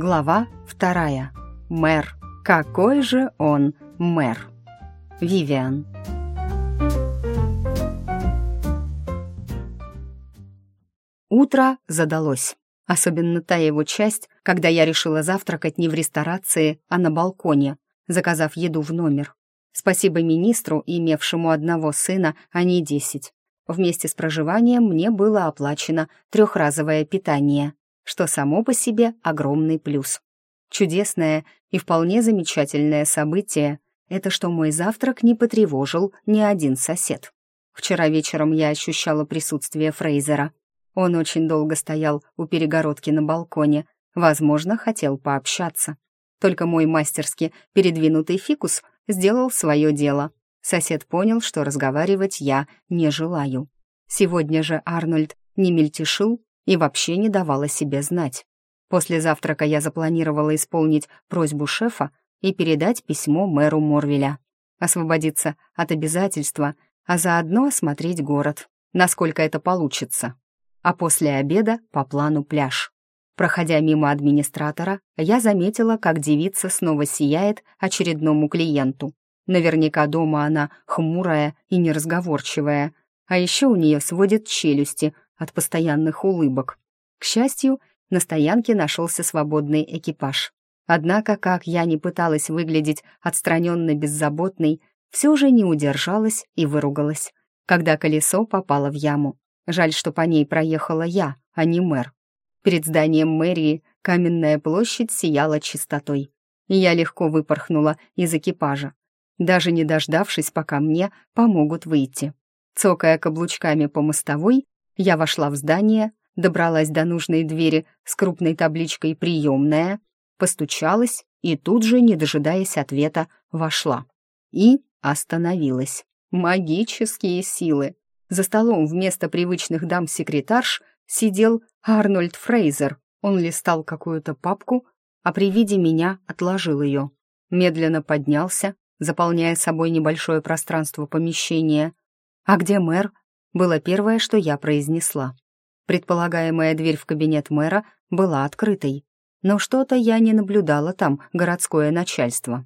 Глава вторая. Мэр. Какой же он мэр? Вивиан. Утро задалось. Особенно та его часть, когда я решила завтракать не в ресторации, а на балконе, заказав еду в номер. Спасибо министру, имевшему одного сына, а не десять. Вместе с проживанием мне было оплачено трехразовое питание, что само по себе огромный плюс. Чудесное и вполне замечательное событие — это что мой завтрак не потревожил ни один сосед. Вчера вечером я ощущала присутствие Фрейзера. Он очень долго стоял у перегородки на балконе, возможно, хотел пообщаться. Только мой мастерски передвинутый фикус сделал свое дело. Сосед понял, что разговаривать я не желаю. Сегодня же Арнольд не мельтешил и вообще не давал о себе знать. После завтрака я запланировала исполнить просьбу шефа и передать письмо мэру Морвеля. Освободиться от обязательства, а заодно осмотреть город, насколько это получится. А после обеда по плану пляж. Проходя мимо администратора, я заметила, как девица снова сияет очередному клиенту. Наверняка дома она хмурая и неразговорчивая, а еще у нее сводит челюсти от постоянных улыбок. К счастью, на стоянке нашелся свободный экипаж. Однако, как я не пыталась выглядеть отстраненно беззаботной, все же не удержалась и выругалась, когда колесо попало в яму. Жаль, что по ней проехала я, а не мэр. Перед зданием мэрии каменная площадь сияла чистотой. И я легко выпорхнула из экипажа, даже не дождавшись, пока мне помогут выйти. Цокая каблучками по мостовой, я вошла в здание, добралась до нужной двери с крупной табличкой «Приемная», постучалась и тут же, не дожидаясь ответа, вошла. И остановилась. Магические силы. За столом вместо привычных дам-секретарш сидел Арнольд Фрейзер. Он листал какую-то папку, а при виде меня отложил ее. Медленно поднялся, заполняя собой небольшое пространство помещения. «А где мэр?» Было первое, что я произнесла. Предполагаемая дверь в кабинет мэра была открытой, но что-то я не наблюдала там, городское начальство.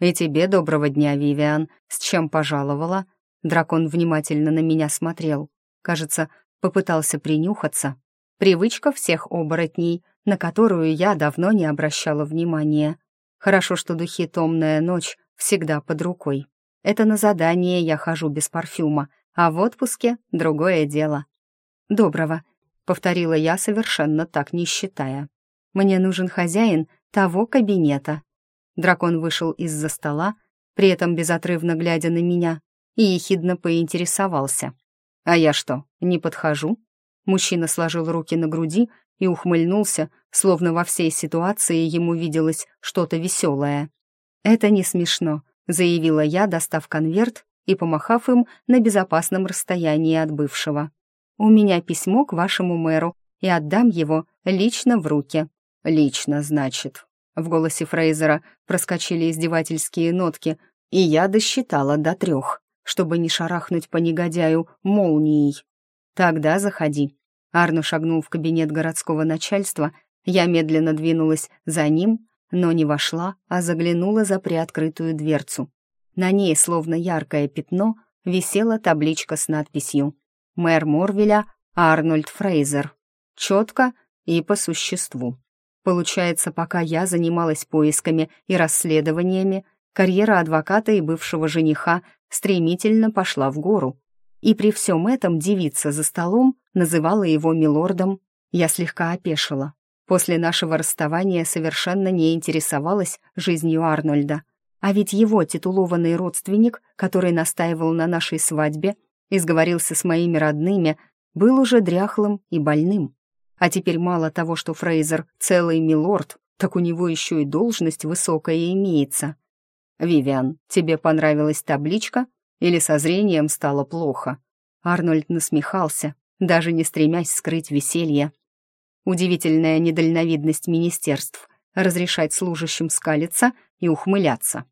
«И тебе доброго дня, Вивиан. С чем пожаловала?» Дракон внимательно на меня смотрел. Кажется, попытался принюхаться. Привычка всех оборотней, на которую я давно не обращала внимания. Хорошо, что духи «Томная ночь» всегда под рукой. Это на задание я хожу без парфюма, а в отпуске — другое дело. «Доброго», — повторила я, совершенно так не считая. «Мне нужен хозяин того кабинета». Дракон вышел из-за стола, при этом безотрывно глядя на меня, и ехидно поинтересовался. «А я что, не подхожу?» Мужчина сложил руки на груди и ухмыльнулся, словно во всей ситуации ему виделось что-то веселое. «Это не смешно», — заявила я, достав конверт и помахав им на безопасном расстоянии от бывшего. «У меня письмо к вашему мэру, и отдам его лично в руки». «Лично, значит». В голосе Фрейзера проскочили издевательские нотки, и я досчитала до трех, чтобы не шарахнуть по негодяю молнией. «Тогда заходи». Арно шагнул в кабинет городского начальства, я медленно двинулась за ним, но не вошла, а заглянула за приоткрытую дверцу. На ней, словно яркое пятно, висела табличка с надписью «Мэр Морвеля Арнольд Фрейзер». Четко и по существу. Получается, пока я занималась поисками и расследованиями, карьера адвоката и бывшего жениха стремительно пошла в гору. И при всем этом девица за столом называла его милордом. Я слегка опешила. После нашего расставания совершенно не интересовалась жизнью Арнольда. А ведь его титулованный родственник, который настаивал на нашей свадьбе и сговорился с моими родными, был уже дряхлым и больным. А теперь мало того, что Фрейзер целый милорд, так у него еще и должность высокая имеется. «Вивиан, тебе понравилась табличка или со зрением стало плохо?» Арнольд насмехался, даже не стремясь скрыть веселье. Удивительная недальновидность министерств — разрешать служащим скалиться и ухмыляться.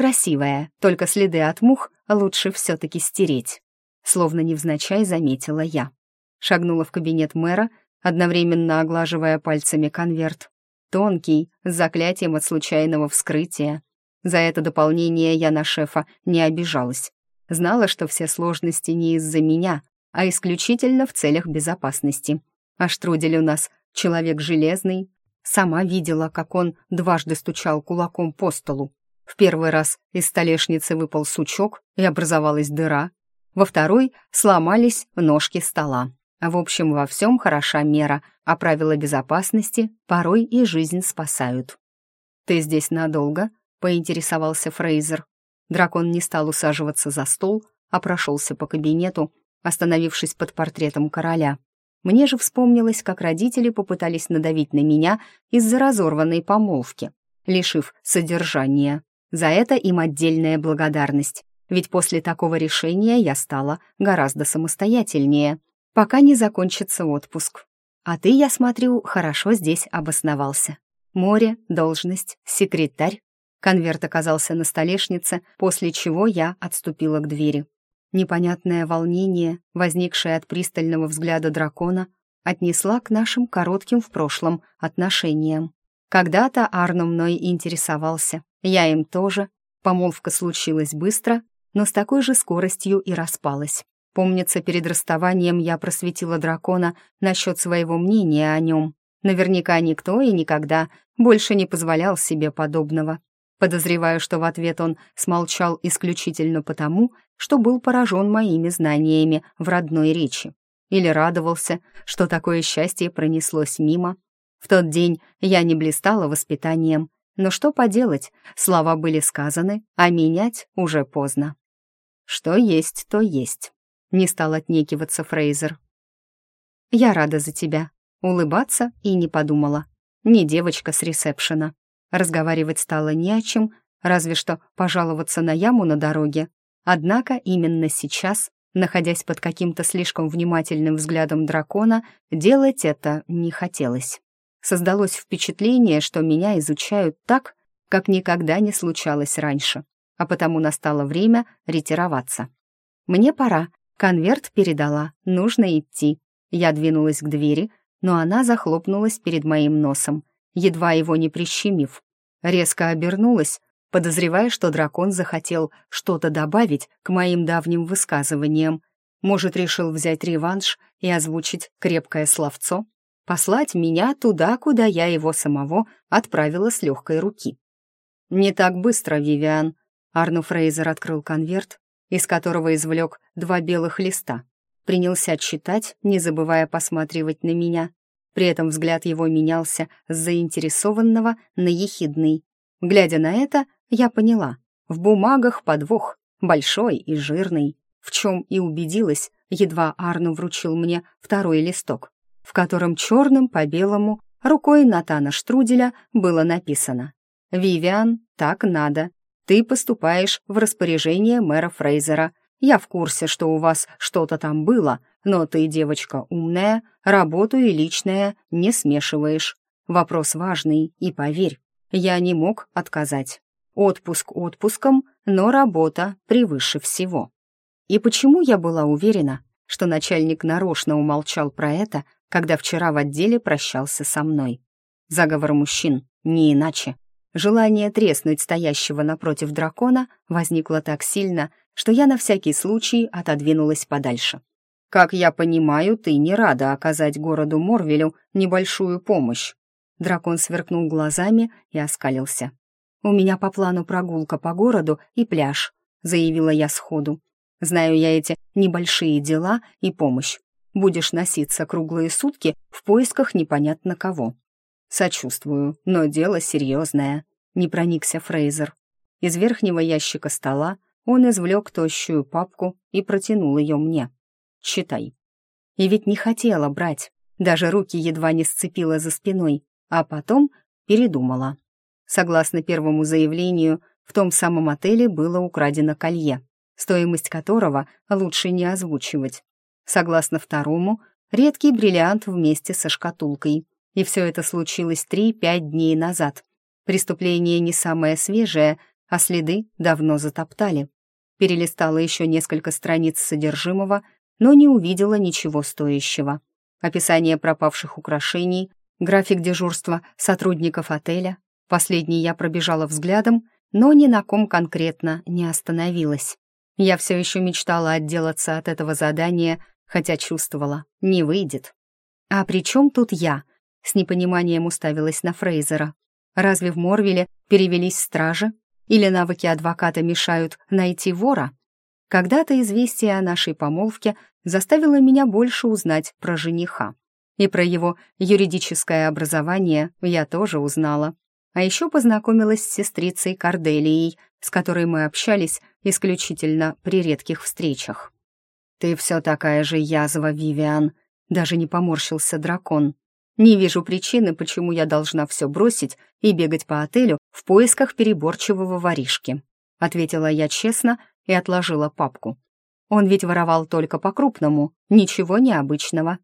Красивая, только следы от мух лучше все-таки стереть. Словно невзначай заметила я. Шагнула в кабинет мэра, одновременно оглаживая пальцами конверт. тонкий, с заклятием от случайного вскрытия. За это дополнение я на шефа не обижалась. Знала, что все сложности не из-за меня, а исключительно в целях безопасности. А Штрудель у нас человек железный. Сама видела, как он дважды стучал кулаком по столу. В первый раз из столешницы выпал сучок и образовалась дыра. Во второй сломались ножки стола. В общем, во всем хороша мера, а правила безопасности порой и жизнь спасают. «Ты здесь надолго?» — поинтересовался Фрейзер. Дракон не стал усаживаться за стол, а прошелся по кабинету, остановившись под портретом короля. Мне же вспомнилось, как родители попытались надавить на меня из-за разорванной помолвки, лишив содержания. За это им отдельная благодарность, ведь после такого решения я стала гораздо самостоятельнее пока не закончится отпуск. А ты, я смотрю, хорошо здесь обосновался. Море, должность, секретарь. Конверт оказался на столешнице, после чего я отступила к двери. Непонятное волнение, возникшее от пристального взгляда дракона, отнесла к нашим коротким в прошлом отношениям. Когда-то Арно мной интересовался, я им тоже. Помолвка случилась быстро, но с такой же скоростью и распалась. Помнится, перед расставанием я просветила дракона насчет своего мнения о нем. Наверняка никто и никогда больше не позволял себе подобного. Подозреваю, что в ответ он смолчал исключительно потому, что был поражен моими знаниями в родной речи. Или радовался, что такое счастье пронеслось мимо. В тот день я не блистала воспитанием, но что поделать, слова были сказаны, а менять уже поздно. Что есть, то есть. Не стал отнекиваться Фрейзер. «Я рада за тебя». Улыбаться и не подумала. Не девочка с ресепшена. Разговаривать стало не о чем, разве что пожаловаться на яму на дороге. Однако именно сейчас, находясь под каким-то слишком внимательным взглядом дракона, делать это не хотелось. Создалось впечатление, что меня изучают так, как никогда не случалось раньше, а потому настало время ретироваться. «Мне пора», Конверт передала, нужно идти. Я двинулась к двери, но она захлопнулась перед моим носом, едва его не прищемив. Резко обернулась, подозревая, что дракон захотел что-то добавить к моим давним высказываниям. Может, решил взять реванш и озвучить крепкое словцо? Послать меня туда, куда я его самого отправила с легкой руки. «Не так быстро, Вивиан», Арну Фрейзер открыл конверт из которого извлек два белых листа. Принялся читать, не забывая посматривать на меня. При этом взгляд его менялся с заинтересованного на ехидный. Глядя на это, я поняла. В бумагах подвох, большой и жирный, в чем и убедилась, едва Арну вручил мне второй листок, в котором черным по белому рукой Натана Штруделя было написано «Вивиан, так надо, ты поступаешь в распоряжение мэра Фрейзера. Я в курсе, что у вас что-то там было, но ты, девочка умная, работу и личное не смешиваешь. Вопрос важный, и поверь, я не мог отказать. Отпуск отпуском, но работа превыше всего. И почему я была уверена, что начальник нарочно умолчал про это, когда вчера в отделе прощался со мной? Заговор мужчин, не иначе. Желание треснуть стоящего напротив дракона возникло так сильно, что я на всякий случай отодвинулась подальше. «Как я понимаю, ты не рада оказать городу Морвелю небольшую помощь». Дракон сверкнул глазами и оскалился. «У меня по плану прогулка по городу и пляж», — заявила я сходу. «Знаю я эти небольшие дела и помощь. Будешь носиться круглые сутки в поисках непонятно кого. «Сочувствую, но дело серьезное», — не проникся Фрейзер. Из верхнего ящика стола он извлек тощую папку и протянул ее мне. «Читай». И ведь не хотела брать, даже руки едва не сцепила за спиной, а потом передумала. Согласно первому заявлению, в том самом отеле было украдено колье, стоимость которого лучше не озвучивать. Согласно второму, редкий бриллиант вместе со шкатулкой, и все это случилось три-пять дней назад. Преступление не самое свежее, а следы давно затоптали. Перелистала еще несколько страниц содержимого, но не увидела ничего стоящего. Описание пропавших украшений график дежурства сотрудников отеля. Последний я пробежала взглядом, но ни на ком конкретно не остановилась. Я все еще мечтала отделаться от этого задания, хотя чувствовала, не выйдет. «А при чем тут я?» — с непониманием уставилась на Фрейзера. «Разве в Морвиле перевелись стражи? Или навыки адвоката мешают найти вора?» Когда-то известие о нашей помолвке заставило меня больше узнать про жениха. И про его юридическое образование я тоже узнала. А еще познакомилась с сестрицей Корделией, с которой мы общались исключительно при редких встречах. «Ты все такая же язва, Вивиан», — даже не поморщился дракон. «Не вижу причины, почему я должна все бросить и бегать по отелю в поисках переборчивого воришки», — ответила я честно и отложила папку. Он ведь воровал только по-крупному, ничего необычного.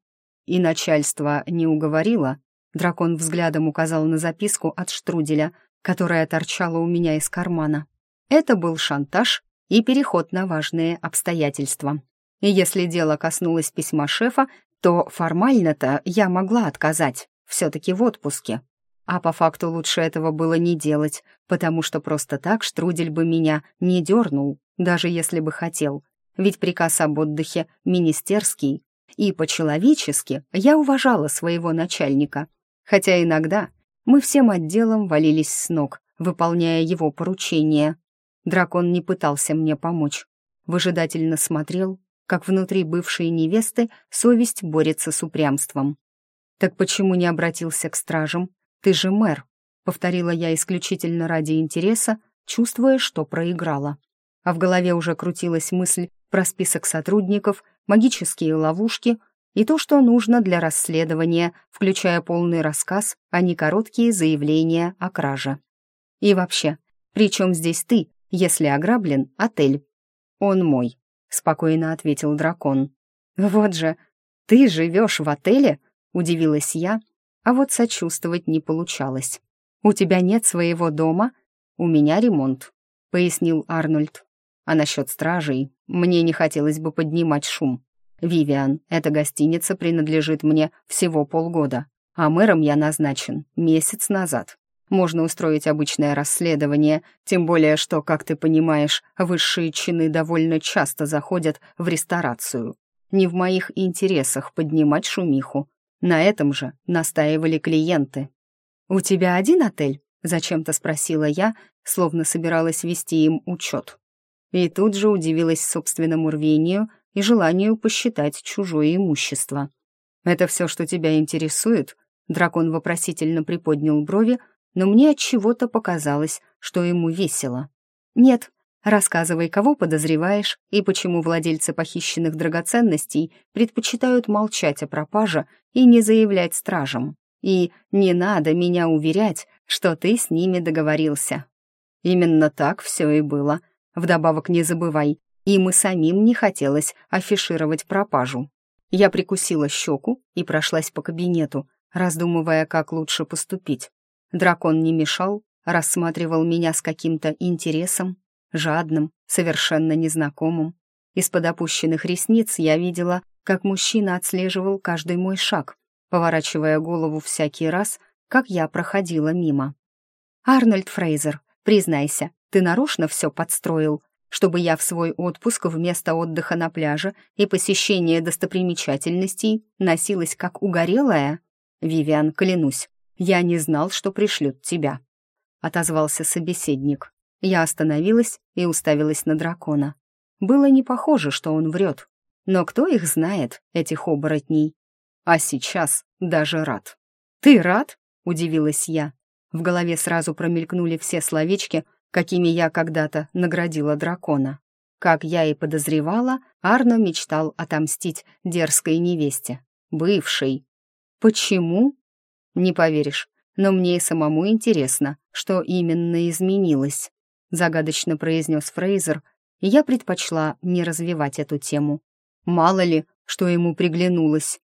И начальство не уговорило. Дракон взглядом указал на записку от Штруделя, которая торчала у меня из кармана. Это был шантаж и переход на важные обстоятельства. И если дело коснулось письма шефа, то формально-то я могла отказать, все-таки в отпуске. А по факту лучше этого было не делать, потому что просто так Штрудель бы меня не дернул, даже если бы хотел. Ведь приказ об отдыхе министерский, и по-человечески я уважала своего начальника. Хотя иногда мы всем отделом валились с ног, выполняя его поручения. Дракон не пытался мне помочь. Выжидательно смотрел, как внутри бывшей невесты совесть борется с упрямством. «Так почему не обратился к стражам? Ты же мэр», — повторила я исключительно ради интереса, чувствуя, что проиграла а в голове уже крутилась мысль про список сотрудников, магические ловушки и то, что нужно для расследования, включая полный рассказ, а не короткие заявления о краже. И вообще, при чем здесь ты, если ограблен отель? Он мой, спокойно ответил дракон. Вот же, ты живешь в отеле? Удивилась я, а вот сочувствовать не получалось. У тебя нет своего дома? У меня ремонт, пояснил Арнольд. А насчет стражей мне не хотелось бы поднимать шум. «Вивиан, эта гостиница принадлежит мне всего полгода, а мэром я назначен месяц назад. Можно устроить обычное расследование, тем более что, как ты понимаешь, высшие чины довольно часто заходят в ресторацию. Не в моих интересах поднимать шумиху. На этом же настаивали клиенты. «У тебя один отель?» — зачем-то спросила я, словно собиралась вести им учет и тут же удивилась собственному рвению и желанию посчитать чужое имущество. «Это все, что тебя интересует?» Дракон вопросительно приподнял брови, но мне от чего-то показалось, что ему весело. «Нет, рассказывай, кого подозреваешь и почему владельцы похищенных драгоценностей предпочитают молчать о пропаже и не заявлять стражам. И не надо меня уверять, что ты с ними договорился». Именно так все и было — Вдобавок не забывай, им и самим не хотелось афишировать пропажу. Я прикусила щеку и прошлась по кабинету, раздумывая, как лучше поступить. Дракон не мешал, рассматривал меня с каким-то интересом, жадным, совершенно незнакомым. Из-под опущенных ресниц я видела, как мужчина отслеживал каждый мой шаг, поворачивая голову всякий раз, как я проходила мимо. «Арнольд Фрейзер, признайся, ты нарочно все подстроил, чтобы я в свой отпуск вместо отдыха на пляже и посещения достопримечательностей носилась как угорелая? Вивиан, клянусь, я не знал, что пришлют тебя. Отозвался собеседник. Я остановилась и уставилась на дракона. Было не похоже, что он врет. Но кто их знает, этих оборотней? А сейчас даже рад. «Ты рад?» — удивилась я. В голове сразу промелькнули все словечки, какими я когда-то наградила дракона. Как я и подозревала, Арно мечтал отомстить дерзкой невесте, бывшей. Почему? Не поверишь, но мне и самому интересно, что именно изменилось, загадочно произнес Фрейзер, и я предпочла не развивать эту тему. Мало ли, что ему приглянулось.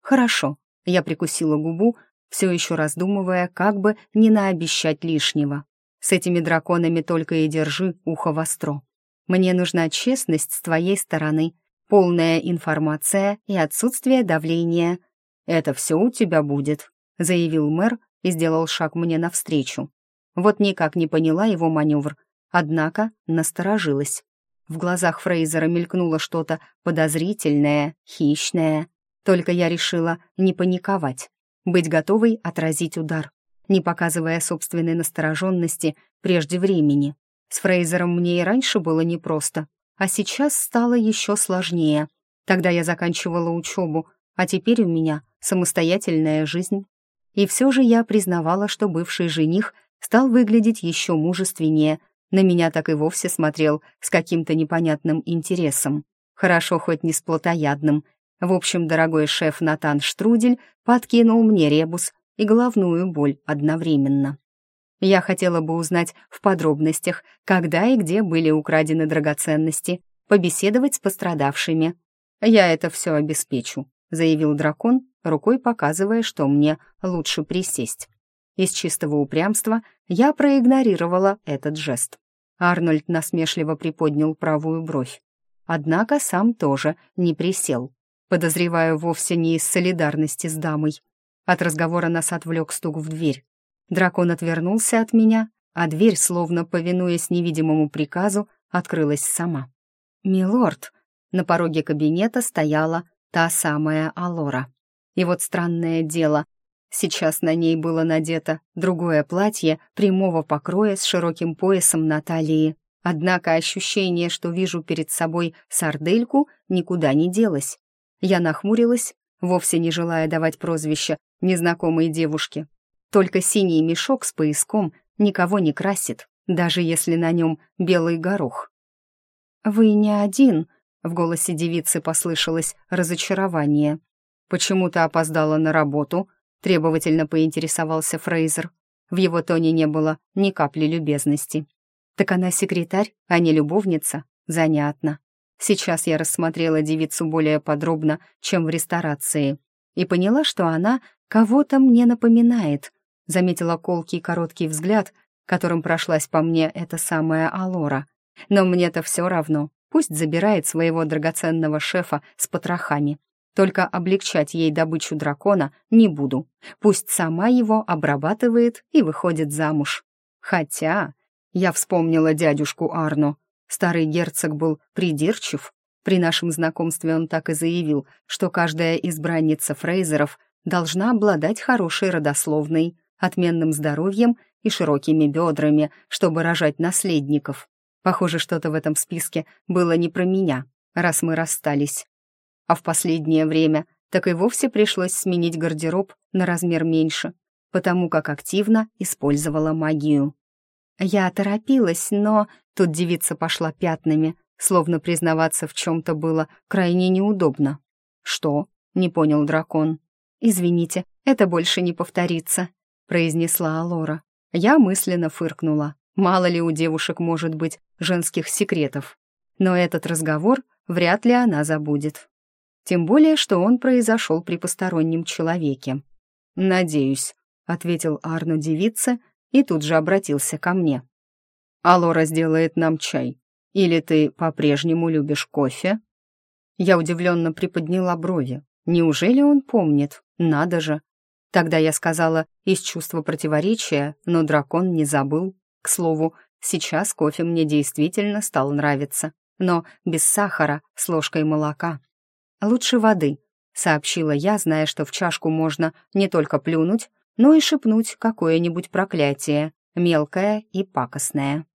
Хорошо, я прикусила губу, все еще раздумывая, как бы не наобещать лишнего. С этими драконами только и держи ухо востро. Мне нужна честность с твоей стороны, полная информация и отсутствие давления. Это все у тебя будет. Заявил мэр и сделал шаг мне навстречу. Вот никак не поняла его маневр, однако насторожилась. В глазах Фрейзера мелькнуло что-то подозрительное, хищное. Только я решила не паниковать, быть готовой отразить удар, не показывая собственной настороженности прежде времени. С Фрейзером мне и раньше было непросто, а сейчас стало еще сложнее. Тогда я заканчивала учебу, а теперь у меня самостоятельная жизнь. И все же я признавала, что бывший жених стал выглядеть еще мужественнее, на меня так и вовсе смотрел с каким-то непонятным интересом. Хорошо, хоть не с плотоядным. В общем, дорогой шеф Натан Штрудель подкинул мне ребус и головную боль одновременно. Я хотела бы узнать в подробностях, когда и где были украдены драгоценности, побеседовать с пострадавшими. «Я это все обеспечу», — заявил дракон, рукой показывая, что мне лучше присесть. Из чистого упрямства я проигнорировала этот жест. Арнольд насмешливо приподнял правую бровь. Однако сам тоже не присел. Подозреваю, вовсе не из солидарности с дамой. От разговора нас отвлек стук в дверь. Дракон отвернулся от меня, а дверь, словно повинуясь невидимому приказу, открылась сама. «Милорд!» На пороге кабинета стояла та самая Алора. И вот странное дело, сейчас на ней было надето другое платье прямого покроя с широким поясом на талии. Однако ощущение, что вижу перед собой сардельку, никуда не делось. Я нахмурилась, вовсе не желая давать прозвище незнакомой девушке. Только синий мешок с пояском никого не красит, даже если на нем белый горох. «Вы не один», — в голосе девицы послышалось разочарование. «Почему-то опоздала на работу», — требовательно поинтересовался Фрейзер. В его тоне не было ни капли любезности. «Так она секретарь, а не любовница? Занятно. Сейчас я рассмотрела девицу более подробно, чем в ресторации, и поняла, что она кого-то мне напоминает. Заметила колкий короткий взгляд, которым прошлась по мне эта самая Алора. Но мне-то все равно. Пусть забирает своего драгоценного шефа с потрохами. Только облегчать ей добычу дракона не буду. Пусть сама его обрабатывает и выходит замуж. Хотя я вспомнила дядюшку Арно. Старый герцог был придирчив. При нашем знакомстве он так и заявил, что каждая избранница Фрейзеров должна обладать хорошей родословной, отменным здоровьем и широкими бедрами, чтобы рожать наследников. Похоже, что-то в этом списке было не про меня, раз мы расстались. А в последнее время так и вовсе пришлось сменить гардероб на размер меньше, потому как активно использовала магию. Я торопилась, но тут девица пошла пятнами, словно признаваться в чем-то было крайне неудобно. «Что?» — не понял дракон. «Извините, это больше не повторится», — произнесла Алора. Я мысленно фыркнула. Мало ли у девушек может быть женских секретов. Но этот разговор вряд ли она забудет. Тем более, что он произошел при постороннем человеке. «Надеюсь», — ответил Арно девице и тут же обратился ко мне. «Алора сделает нам чай. Или ты по-прежнему любишь кофе?» Я удивленно приподняла брови. Неужели он помнит? Надо же. Тогда я сказала из чувства противоречия, но дракон не забыл. К слову, сейчас кофе мне действительно стал нравиться, но без сахара, с ложкой молока. «Лучше воды», — сообщила я, зная, что в чашку можно не только плюнуть, но и шепнуть какое-нибудь проклятие, мелкое и пакостное.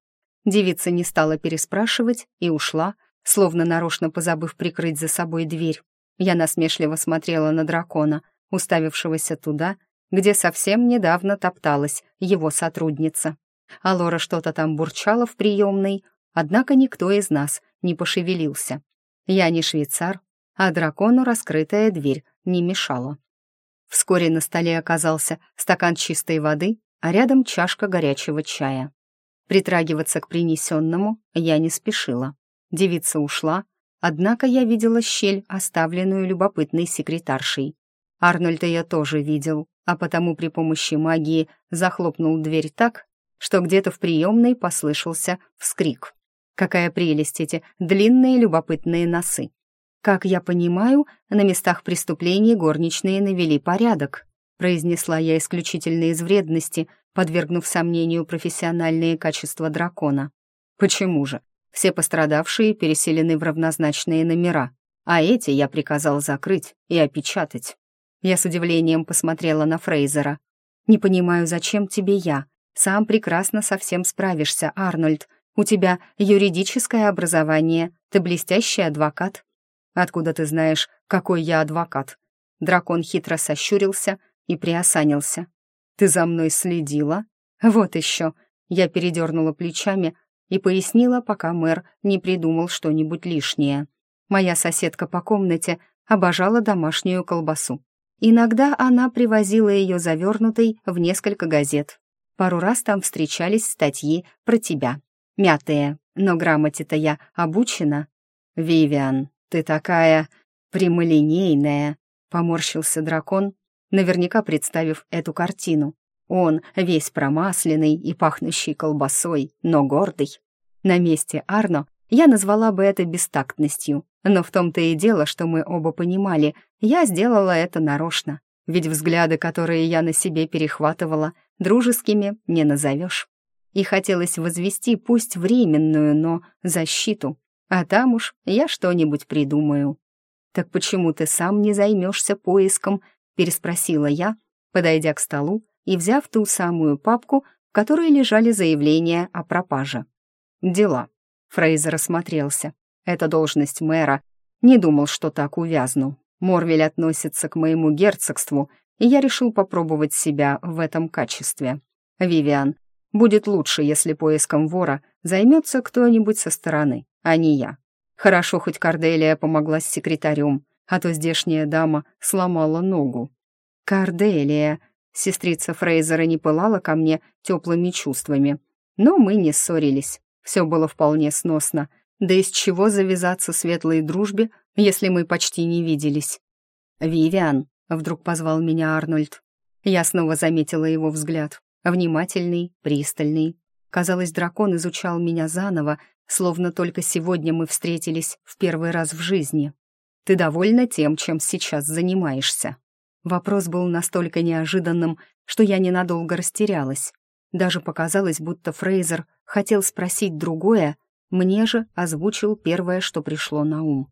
Девица не стала переспрашивать и ушла, словно нарочно позабыв прикрыть за собой дверь. Я насмешливо смотрела на дракона, уставившегося туда, где совсем недавно топталась его сотрудница. А Лора что-то там бурчала в приемной, однако никто из нас не пошевелился. Я не швейцар, а дракону раскрытая дверь не мешала. Вскоре на столе оказался стакан чистой воды, а рядом чашка горячего чая. Притрагиваться к принесенному я не спешила. Девица ушла, Однако я видела щель, оставленную любопытной секретаршей. Арнольда я тоже видел, а потому при помощи магии захлопнул дверь так, что где-то в приемной послышался вскрик. Какая прелесть эти длинные любопытные носы. Как я понимаю, на местах преступлений горничные навели порядок. произнесла я исключительно из вредности, подвергнув сомнению профессиональные качества дракона. Почему же? Все пострадавшие переселены в равнозначные номера, а эти я приказал закрыть и опечатать. Я с удивлением посмотрела на Фрейзера. «Не понимаю, зачем тебе я? Сам прекрасно со всем справишься, Арнольд. У тебя юридическое образование, ты блестящий адвокат». «Откуда ты знаешь, какой я адвокат?» Дракон хитро сощурился и приосанился. «Ты за мной следила?» «Вот еще». Я передернула плечами и пояснила, пока мэр не придумал что-нибудь лишнее. Моя соседка по комнате обожала домашнюю колбасу. Иногда она привозила ее завернутой в несколько газет. Пару раз там встречались статьи про тебя. Мятые, но грамоте-то я обучена. «Вивиан, ты такая прямолинейная», — поморщился дракон, наверняка представив эту картину. Он весь промасленный и пахнущий колбасой, но гордый. На месте Арно я назвала бы это бестактностью, но в том-то и дело, что мы оба понимали, я сделала это нарочно, ведь взгляды, которые я на себе перехватывала, дружескими не назовешь. И хотелось возвести пусть временную, но защиту, а там уж я что-нибудь придумаю. «Так почему ты сам не займешься поиском?» — переспросила я, подойдя к столу и взяв ту самую папку, в которой лежали заявления о пропаже. «Дела», Фрейзер осмотрелся. «Это должность мэра. Не думал, что так увязну. Морвель относится к моему герцогству, и я решил попробовать себя в этом качестве. Вивиан, будет лучше, если поиском вора займется кто-нибудь со стороны, а не я. Хорошо, хоть Корделия помогла с секретарем, а то здешняя дама сломала ногу. Корделия, сестрица Фрейзера не пылала ко мне теплыми чувствами, но мы не ссорились. Все было вполне сносно. Да из чего завязаться светлой дружбе, если мы почти не виделись? «Вивиан», — вдруг позвал меня Арнольд. Я снова заметила его взгляд. Внимательный, пристальный. Казалось, дракон изучал меня заново, словно только сегодня мы встретились в первый раз в жизни. «Ты довольна тем, чем сейчас занимаешься?» Вопрос был настолько неожиданным, что я ненадолго растерялась. Даже показалось, будто Фрейзер хотел спросить другое, мне же озвучил первое, что пришло на ум.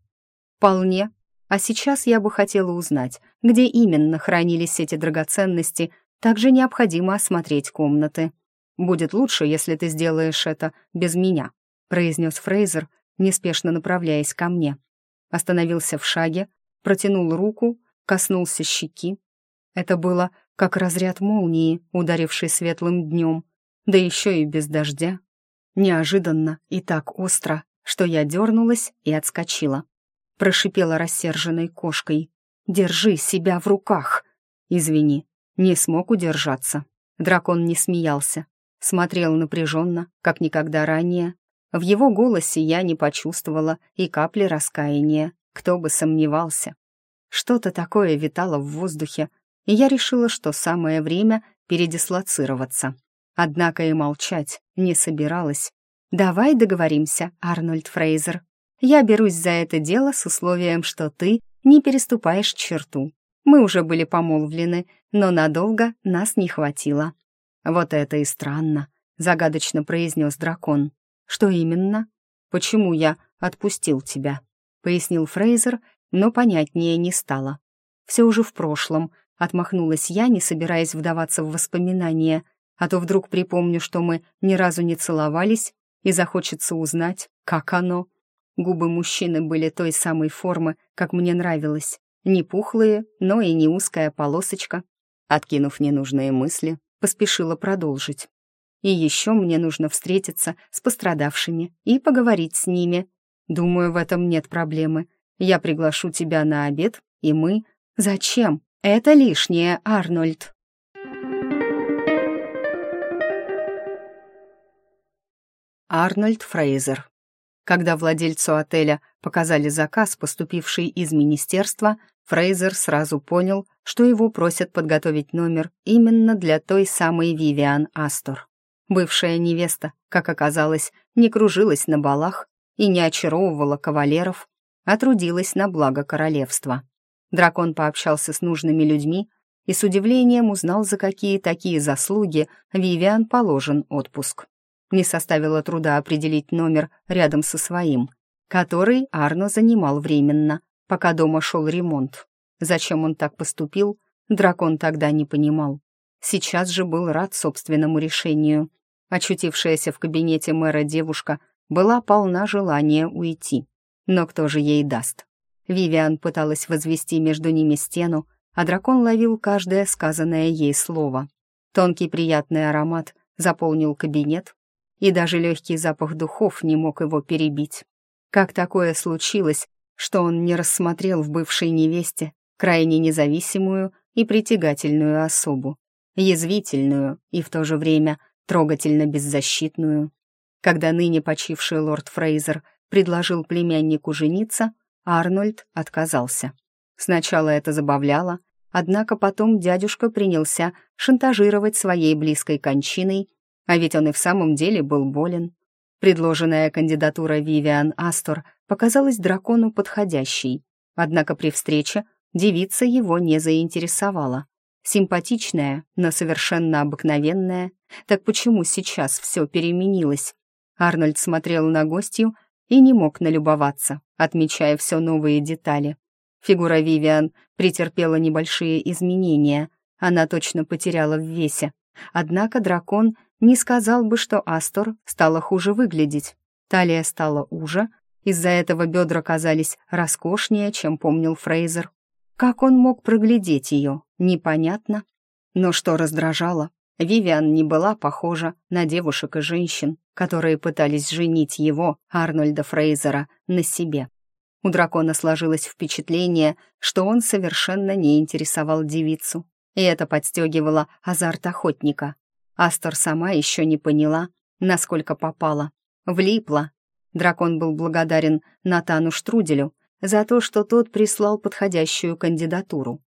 «Вполне. А сейчас я бы хотела узнать, где именно хранились эти драгоценности, также необходимо осмотреть комнаты. Будет лучше, если ты сделаешь это без меня», произнес Фрейзер, неспешно направляясь ко мне. Остановился в шаге, протянул руку, коснулся щеки. Это было как разряд молнии, ударивший светлым днем, да еще и без дождя. Неожиданно и так остро, что я дернулась и отскочила. Прошипела рассерженной кошкой. «Держи себя в руках!» «Извини, не смог удержаться». Дракон не смеялся, смотрел напряженно, как никогда ранее. В его голосе я не почувствовала и капли раскаяния, кто бы сомневался. Что-то такое витало в воздухе, и я решила, что самое время передислоцироваться. Однако и молчать не собиралась. «Давай договоримся, Арнольд Фрейзер. Я берусь за это дело с условием, что ты не переступаешь черту. Мы уже были помолвлены, но надолго нас не хватило». «Вот это и странно», — загадочно произнес дракон. «Что именно? Почему я отпустил тебя?» — пояснил Фрейзер, но понятнее не стало. Все уже в прошлом, Отмахнулась я, не собираясь вдаваться в воспоминания, а то вдруг припомню, что мы ни разу не целовались, и захочется узнать, как оно. Губы мужчины были той самой формы, как мне нравилось. Не пухлые, но и не узкая полосочка. Откинув ненужные мысли, поспешила продолжить. И еще мне нужно встретиться с пострадавшими и поговорить с ними. Думаю, в этом нет проблемы. Я приглашу тебя на обед, и мы... Зачем? «Это лишнее, Арнольд». Арнольд Фрейзер. Когда владельцу отеля показали заказ, поступивший из министерства, Фрейзер сразу понял, что его просят подготовить номер именно для той самой Вивиан Астор. Бывшая невеста, как оказалось, не кружилась на балах и не очаровывала кавалеров, а трудилась на благо королевства. Дракон пообщался с нужными людьми и с удивлением узнал, за какие такие заслуги Вивиан положен отпуск. Не составило труда определить номер рядом со своим, который Арно занимал временно, пока дома шел ремонт. Зачем он так поступил, дракон тогда не понимал. Сейчас же был рад собственному решению. Очутившаяся в кабинете мэра девушка была полна желания уйти. Но кто же ей даст? Вивиан пыталась возвести между ними стену, а дракон ловил каждое сказанное ей слово. Тонкий приятный аромат заполнил кабинет, и даже легкий запах духов не мог его перебить. Как такое случилось, что он не рассмотрел в бывшей невесте крайне независимую и притягательную особу, язвительную и в то же время трогательно беззащитную. Когда ныне почивший лорд Фрейзер предложил племяннику жениться, Арнольд отказался. Сначала это забавляло, однако потом дядюшка принялся шантажировать своей близкой кончиной, а ведь он и в самом деле был болен. Предложенная кандидатура Вивиан Астор показалась дракону подходящей, однако при встрече девица его не заинтересовала. Симпатичная, но совершенно обыкновенная. Так почему сейчас все переменилось? Арнольд смотрел на гостью и не мог налюбоваться, отмечая все новые детали. Фигура Вивиан претерпела небольшие изменения, она точно потеряла в весе. Однако дракон не сказал бы, что Астор стала хуже выглядеть. Талия стала уже, из-за этого бедра казались роскошнее, чем помнил Фрейзер. Как он мог проглядеть ее, непонятно. Но что раздражало, Вивиан не была похожа на девушек и женщин, которые пытались женить его, Арнольда Фрейзера, на себе. У дракона сложилось впечатление, что он совершенно не интересовал девицу, и это подстегивало азарт охотника. Астор сама еще не поняла, насколько попала. Влипла. Дракон был благодарен Натану Штруделю за то, что тот прислал подходящую кандидатуру.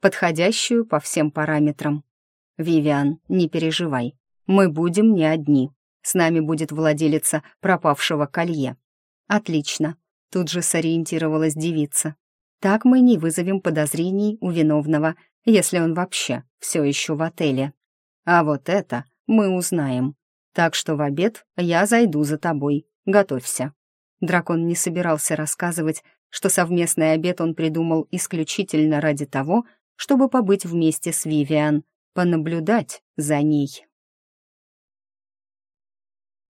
Подходящую по всем параметрам. «Вивиан, не переживай. Мы будем не одни. С нами будет владелица пропавшего колье». «Отлично», — тут же сориентировалась девица. «Так мы не вызовем подозрений у виновного, если он вообще все еще в отеле. А вот это мы узнаем. Так что в обед я зайду за тобой. Готовься». Дракон не собирался рассказывать, что совместный обед он придумал исключительно ради того, чтобы побыть вместе с Вивиан, понаблюдать за ней.